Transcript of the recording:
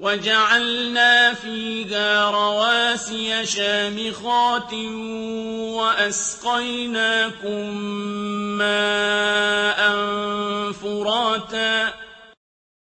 وَجَعَلْنَا فِيهَا رَوَاسِيَ شَامِخَاتٍ وَأَسْقَيْنَاكُم مَّاءً فُرَاتًا